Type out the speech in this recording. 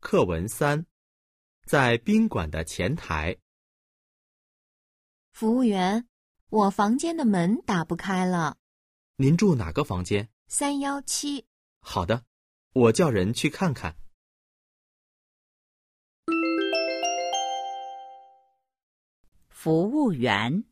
课文三在宾馆的前台服务员我房间的门打不开了。您住哪个房间？三幺七。好的我叫人去看看。服务员。